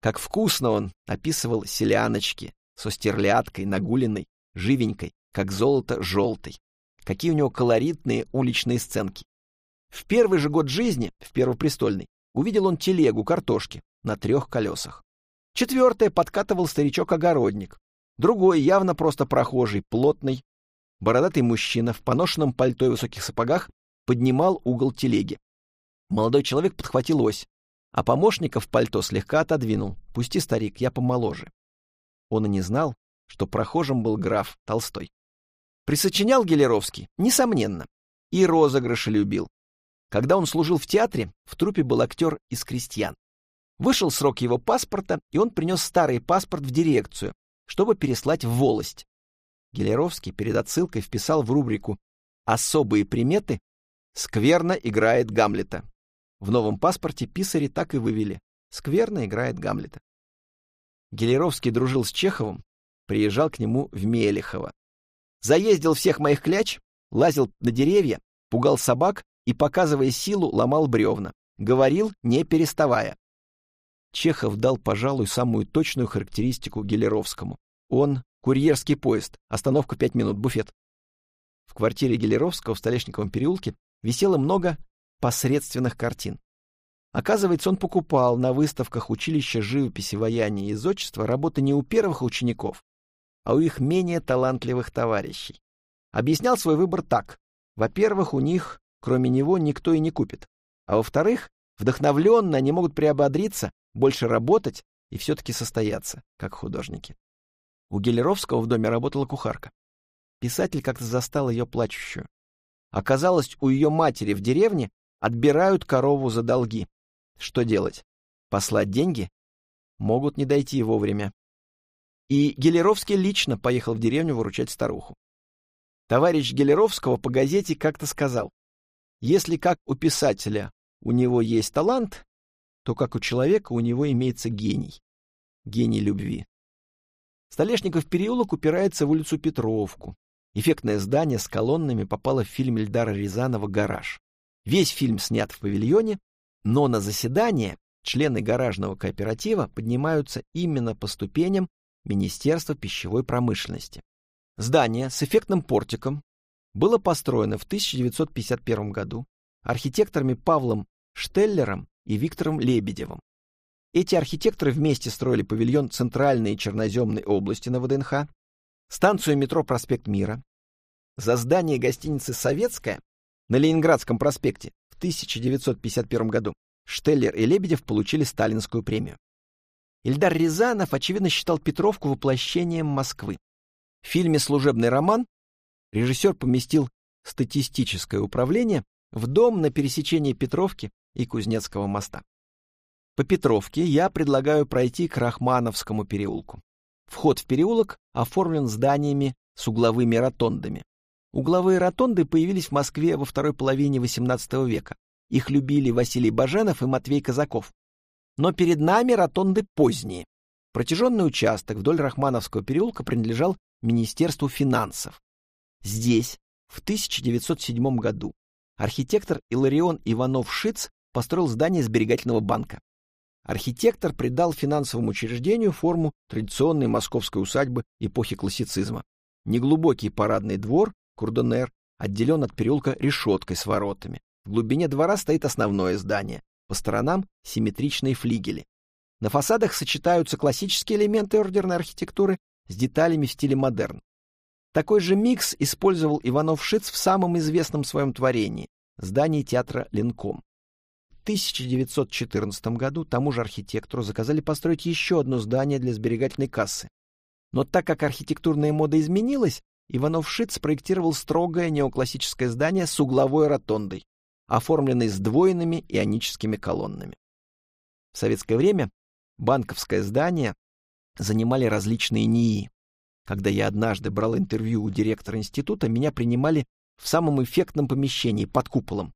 Speaker 1: Как вкусно он описывал селяночки со стерляткой, нагуленной, живенькой, как золото желтой. Какие у него колоритные уличные сценки. В первый же год жизни, в Первопрестольной, увидел он телегу картошки на трех колесах. Четвертое подкатывал старичок-огородник. Другой, явно просто прохожий, плотный, бородатый мужчина в поношенном пальто и высоких сапогах поднимал угол телеги. Молодой человек подхватил ось, а помощника в пальто слегка отодвинул. «Пусти, старик, я помоложе». Он и не знал, что прохожим был граф Толстой. Присочинял Гелеровский, несомненно, и розыгрыши любил. Когда он служил в театре, в трупе был актер из крестьян. Вышел срок его паспорта, и он принес старый паспорт в дирекцию, чтобы переслать в волость. Гелеровский перед отсылкой вписал в рубрику «Особые приметы» «Скверно играет Гамлета». В новом паспорте писари так и вывели «Скверно играет Гамлета». Гелеровский дружил с Чеховым, приезжал к нему в Мелехово. Заездил всех моих кляч, лазил на деревья, пугал собак и, показывая силу, ломал бревна. Говорил, не переставая. Чехов дал, пожалуй, самую точную характеристику Гелеровскому. Он — курьерский поезд, остановка пять минут, буфет. В квартире Гелеровского в Столешниковом переулке висело много посредственных картин. Оказывается, он покупал на выставках училища живописи, ваяния и зодчества работы не у первых учеников, а у их менее талантливых товарищей. Объяснял свой выбор так. Во-первых, у них, кроме него, никто и не купит. А во-вторых, вдохновленно они могут приободриться, больше работать и все-таки состояться, как художники. У Гелеровского в доме работала кухарка. Писатель как-то застал ее плачущую. Оказалось, у ее матери в деревне отбирают корову за долги. Что делать? Послать деньги? Могут не дойти вовремя. И Гелеровский лично поехал в деревню выручать старуху. Товарищ Гелеровского по газете как-то сказал, если как у писателя у него есть талант, то как у человека у него имеется гений. Гений любви. Столешников переулок упирается в улицу Петровку. Эффектное здание с колоннами попало в фильм Эльдара Рязанова «Гараж». Весь фильм снят в павильоне, но на заседание члены гаражного кооператива поднимаются именно по ступеням Министерства пищевой промышленности. Здание с эффектным портиком было построено в 1951 году архитекторами Павлом Штеллером и Виктором Лебедевым. Эти архитекторы вместе строили павильон Центральной Черноземной области на ВДНХ, станцию метро «Проспект Мира». За здание гостиницы «Советская» на Ленинградском проспекте в 1951 году Штеллер и Лебедев получили сталинскую премию. Ильдар Рязанов, очевидно, считал Петровку воплощением Москвы. В фильме «Служебный роман» режиссер поместил статистическое управление в дом на пересечении Петровки и Кузнецкого моста. По Петровке я предлагаю пройти к Рахмановскому переулку. Вход в переулок оформлен зданиями с угловыми ротондами. Угловые ротонды появились в Москве во второй половине XVIII века. Их любили Василий Баженов и Матвей Казаков. Но перед нами ротонды поздние. Протяженный участок вдоль Рахмановского переулка принадлежал Министерству финансов. Здесь, в 1907 году, архитектор Иларион Иванов-Шиц построил здание сберегательного банка. Архитектор придал финансовому учреждению форму традиционной московской усадьбы эпохи классицизма. Неглубокий парадный двор Курдонер отделен от переулка решеткой с воротами. В глубине двора стоит основное здание. По сторонам симметричные флигели. На фасадах сочетаются классические элементы ордерной архитектуры с деталями в стиле модерн. Такой же микс использовал Иванов-Шиц в самом известном своем творении – здании театра «Ленком». В 1914 году тому же архитектору заказали построить еще одно здание для сберегательной кассы. Но так как архитектурная мода изменилась, Иванов-Шит спроектировал строгое неоклассическое здание с угловой ротондой, оформленной сдвоенными ионическими колоннами. В советское время банковское здание занимали различные НИИ. Когда я однажды брал интервью у директора института, меня принимали в самом эффектном помещении под куполом.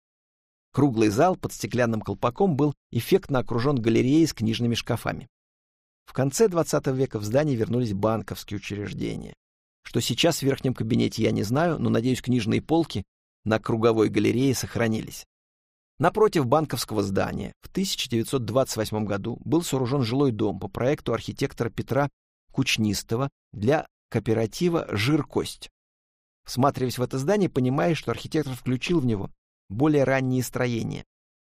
Speaker 1: Круглый зал под стеклянным колпаком был эффектно окружен галереей с книжными шкафами. В конце XX века в здании вернулись банковские учреждения. Что сейчас в верхнем кабинете, я не знаю, но, надеюсь, книжные полки на круговой галерее сохранились. Напротив банковского здания в 1928 году был сооружен жилой дом по проекту архитектора Петра Кучнистого для кооператива «Жиркость». Всматриваясь в это здание, понимаешь, что архитектор включил в него более ранние строения.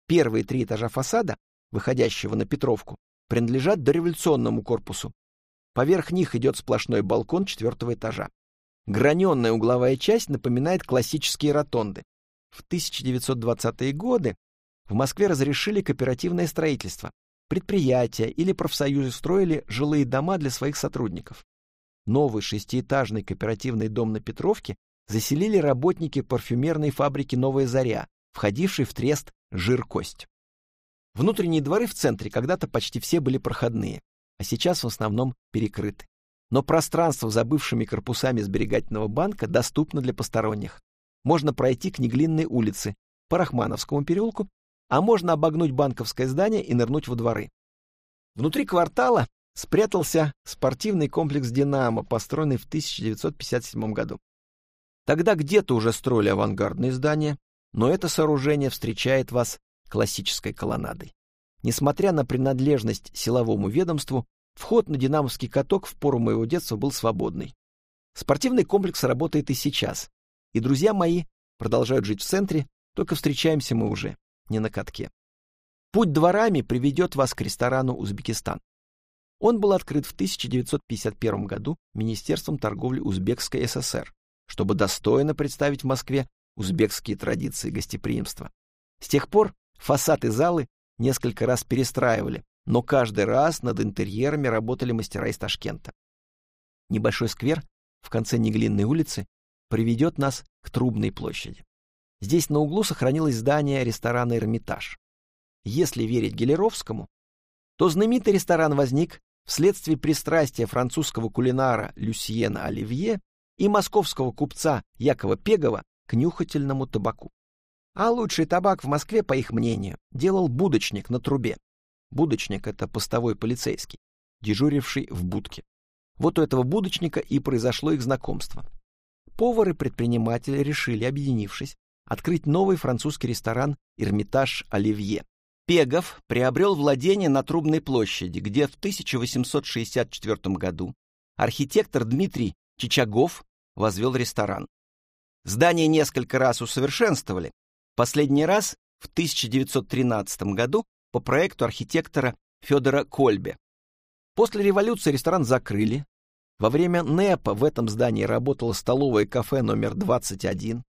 Speaker 1: Первые три этажа фасада, выходящего на Петровку, принадлежат дореволюционному корпусу, Поверх них идет сплошной балкон четвертого этажа. Граненная угловая часть напоминает классические ротонды. В 1920-е годы в Москве разрешили кооперативное строительство. Предприятия или профсоюзы строили жилые дома для своих сотрудников. Новый шестиэтажный кооперативный дом на Петровке заселили работники парфюмерной фабрики «Новая заря», входившей в трест «Жир-кость». Внутренние дворы в центре когда-то почти все были проходные, а сейчас в основном перекрыты. Но пространство за бывшими корпусами сберегательного банка доступно для посторонних. Можно пройти к Неглинной улице, по Рахмановскому переулку а можно обогнуть банковское здание и нырнуть во дворы. Внутри квартала спрятался спортивный комплекс «Динамо», построенный в 1957 году. Тогда где-то уже строили авангардные здания, но это сооружение встречает вас классической колоннадой. Несмотря на принадлежность силовому ведомству, вход на динамовский каток в пору моего детства был свободный. Спортивный комплекс работает и сейчас, и друзья мои продолжают жить в центре, только встречаемся мы уже не на катке. Путь дворами приведет вас к ресторану «Узбекистан». Он был открыт в 1951 году Министерством торговли Узбекской ССР, чтобы достойно представить в Москве узбекские традиции гостеприимства. С тех пор фасады залы несколько раз перестраивали, но каждый раз над интерьерами работали мастера из Ташкента. Небольшой сквер в конце Неглинной улицы приведет нас к Трубной площади. Здесь на углу сохранилось здание ресторана «Эрмитаж». Если верить Гелеровскому, то знаменитый ресторан возник вследствие пристрастия французского кулинара Люсьена Оливье и московского купца Якова Пегова к нюхательному табаку. А лучший табак в Москве, по их мнению, делал будочник на трубе. Будочник — это постовой полицейский, дежуривший в будке. Вот у этого будочника и произошло их знакомство. Повар и предприниматели решили, объединившись, открыть новый французский ресторан «Эрмитаж Оливье». Пегов приобрел владение на Трубной площади, где в 1864 году архитектор Дмитрий Чичагов возвел ресторан. Здание несколько раз усовершенствовали. Последний раз в 1913 году по проекту архитектора Федора Кольбе. После революции ресторан закрыли. Во время НЭПа в этом здании работало столовое кафе номер 21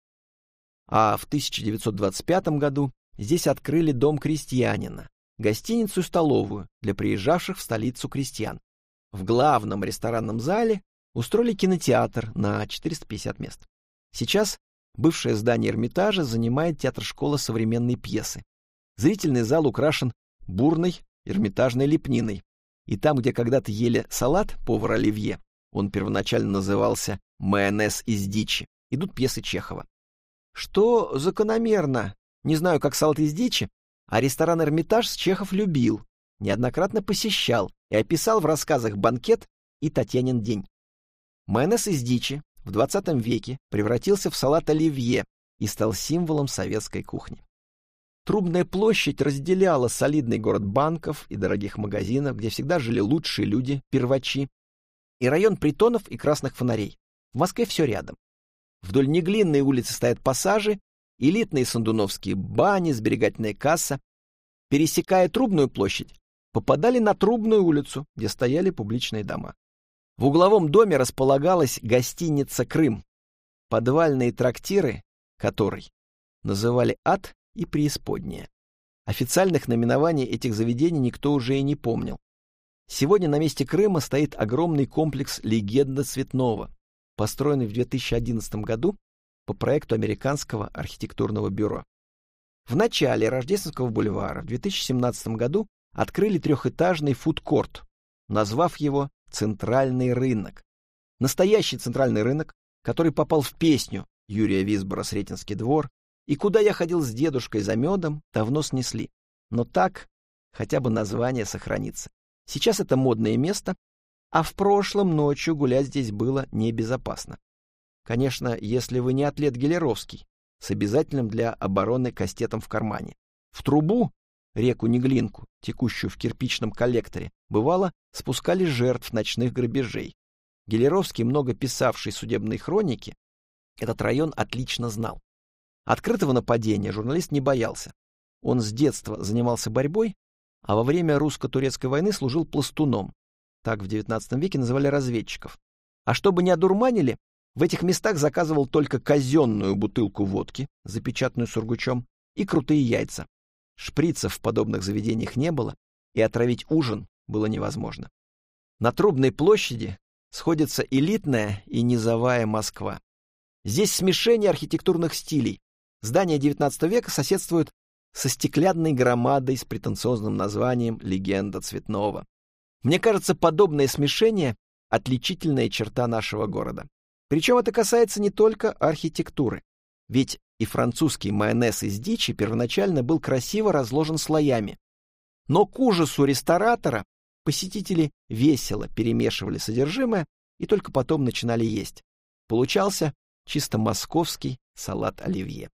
Speaker 1: а в 1925 году здесь открыли дом крестьянина, гостиницу и столовую для приезжавших в столицу крестьян. В главном ресторанном зале устроили кинотеатр на 450 мест. Сейчас бывшее здание Эрмитажа занимает театр-школа современной пьесы. Зрительный зал украшен бурной эрмитажной лепниной. И там, где когда-то ели салат повар Оливье, он первоначально назывался «майонез из дичи», идут пьесы Чехова что закономерно. Не знаю, как салат из дичи, а ресторан «Эрмитаж» с Чехов любил, неоднократно посещал и описал в рассказах «Банкет» и «Татьянин день». Майонез из дичи в 20 веке превратился в салат оливье и стал символом советской кухни. Трубная площадь разделяла солидный город банков и дорогих магазинов, где всегда жили лучшие люди, первачи, и район притонов и красных фонарей. В Москве все рядом. Вдоль Неглинной улицы стоят пассажи, элитные сандуновские бани, сберегательная касса. Пересекая Трубную площадь, попадали на Трубную улицу, где стояли публичные дома. В угловом доме располагалась гостиница «Крым», подвальные трактиры которой называли «Ад» и «Преисподняя». Официальных наименований этих заведений никто уже и не помнил. Сегодня на месте Крыма стоит огромный комплекс «Легенда Цветного», построенный в 2011 году по проекту Американского архитектурного бюро. В начале Рождественского бульвара в 2017 году открыли трехэтажный фудкорт, назвав его «Центральный рынок». Настоящий центральный рынок, который попал в песню Юрия Висбора «Сретенский двор», и куда я ходил с дедушкой за медом, давно снесли. Но так хотя бы название сохранится. Сейчас это модное место, а в прошлом ночью гулять здесь было небезопасно. Конечно, если вы не атлет Гелеровский, с обязательным для обороны кастетом в кармане. В трубу, реку Неглинку, текущую в кирпичном коллекторе, бывало, спускали жертв ночных грабежей. Гелеровский, много писавший судебные хроники, этот район отлично знал. Открытого нападения журналист не боялся. Он с детства занимался борьбой, а во время русско-турецкой войны служил пластуном, так в XIX веке называли разведчиков. А чтобы не одурманили, в этих местах заказывал только казенную бутылку водки, запечатанную сургучом, и крутые яйца. Шприцев в подобных заведениях не было, и отравить ужин было невозможно. На Трубной площади сходится элитная и низовая Москва. Здесь смешение архитектурных стилей. Здания XIX века соседствуют со стеклянной громадой с претенциозным названием «Легенда Цветного». Мне кажется, подобное смешение — отличительная черта нашего города. Причем это касается не только архитектуры. Ведь и французский майонез из дичи первоначально был красиво разложен слоями. Но к ужасу ресторатора посетители весело перемешивали содержимое и только потом начинали есть. Получался чисто московский салат оливье.